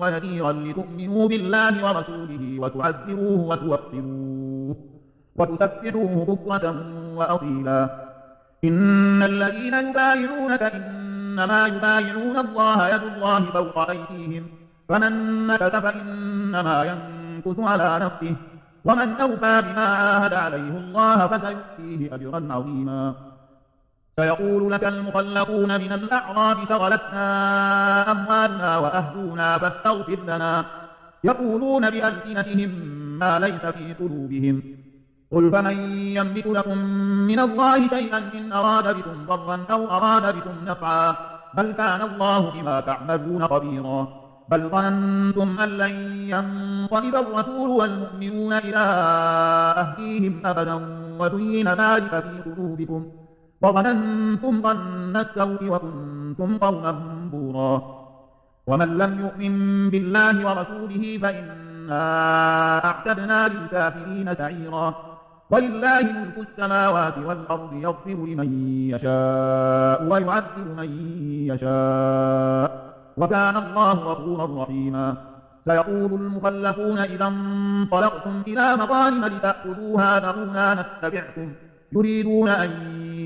ونذيرا لتؤمنوا بالله ورسوله وتعذروه وتوقروه وتسبحوه بكرة وأصيلا. إن الذين يبايعونك إنما يبايعون الله يد الله فوق أيديهم. فمن نكث فإنما ينكث على نفسه. ومن أوفى بما عاهد عليه الله فسيؤتيه أجرا عظيما. سيقول لك المخلقون من الأعراب شغلتنا أموالنا وأهلنا فاستغفر لنا. يقولون بألسنتهم ما ليس في قلوبهم. قل فمن يملك لكم من الله شيئا إن أراد بكم ضرا أو أراد بكم نفعا. بل كان الله بما تعملون خبيرا. بل ظننتم أن لن ينقلب الرسول والمؤمنون إلى أهليهم أبدا. وزين ذلك في قلوبكم. وظننتم ظن السوء وكنتم قوما بورا. ومن لم يؤمن بالله ورسوله فإنا أعتدنا للكافرين سعيرا. ولله ملك السماوات والأرض يغفر لمن يشاء ويعذب من يشاء. وكان الله غفورا رحيما. سيقول المخلفون إذا انطلقتم إلى مغانم لتأخذوها ذرونا نتبعكم. يريدون أن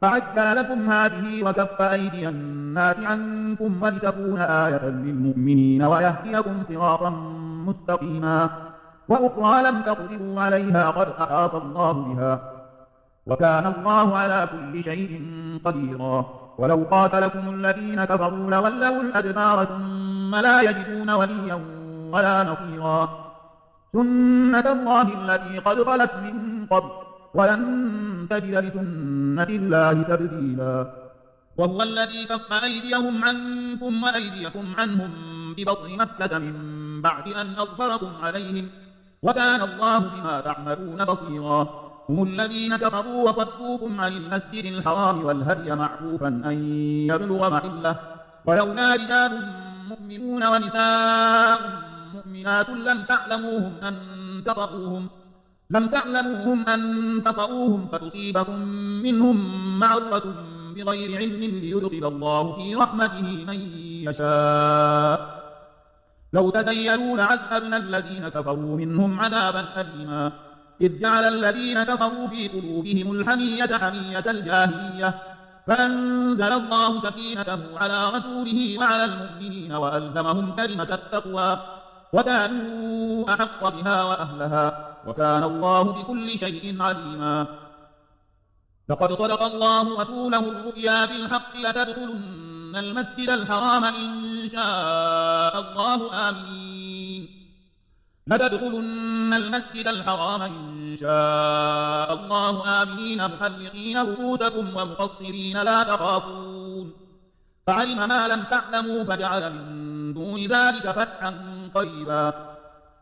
فعجل لكم هذه وكف أيدي الناس عنكم ولتكون آية للمؤمنين ويهديكم صراطا مستقيما وأخرى لم تقدروا عليها قد أحاط الله بها وكان الله على كل شيء قديرا ولو قاتلكم الذين كفروا لولوا الأدبار ثم لا يجدون وليا ولا نصيرا سنة الله التي قد خلت من قبل ولن تجد لسنة الله تبديلا. وهو الذي كف أيديهم عنكم وأيديكم عنهم ببطن مكة من بعد أن أظهركم عليهم. وكان الله بما تعملون بصيرا. هم الذين كفروا وصدوكم عن المسجد الحرام والهدي معروفا أن يبلغ محلة. ولولا رجال مؤمنون ونساء مؤمنات لم تعلموهم أن تطؤوهم لم تعلموهم أن تطؤوهم فتصيبكم منهم معرة بغير علم ليدخل الله في رحمته من يشاء. لو تزيلوا لعذبنا الذين كفروا منهم عذابا أليما. إذ جعل الذين كفروا في قلوبهم الحمية حمية الجاهلية. فأنزل الله سكينته على رسوله وعلى المؤمنين وألزمهم كلمة التقوى. وكانوا أحق بها وأهلها. وكان الله بكل شيء عليما. لقد صدق الله رسوله الرؤيا بالحق لتدخلن المسجد الحرام إن شاء الله. آمين. لتدخلن المسجد الحرام إن شاء الله. آمين. محلقين رؤوسكم ومقصرين لا تخافون. فعلم ما لم تعلموا فجعل من دون ذلك فتحا قريبا.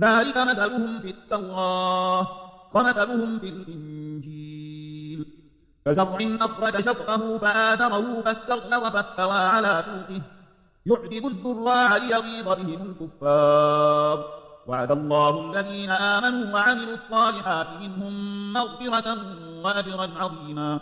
ذلك مثلهم في التوراة ومثلهم في الإنجيل. كزرع أخرج شطه فآثره فاستغلظ فاستوى على سوقه. يعجب الزراع ليغيظ بهم الكفار. وعد الله الذين آمنوا وعملوا الصالحات منهم مغفرة وأجرا عظيما.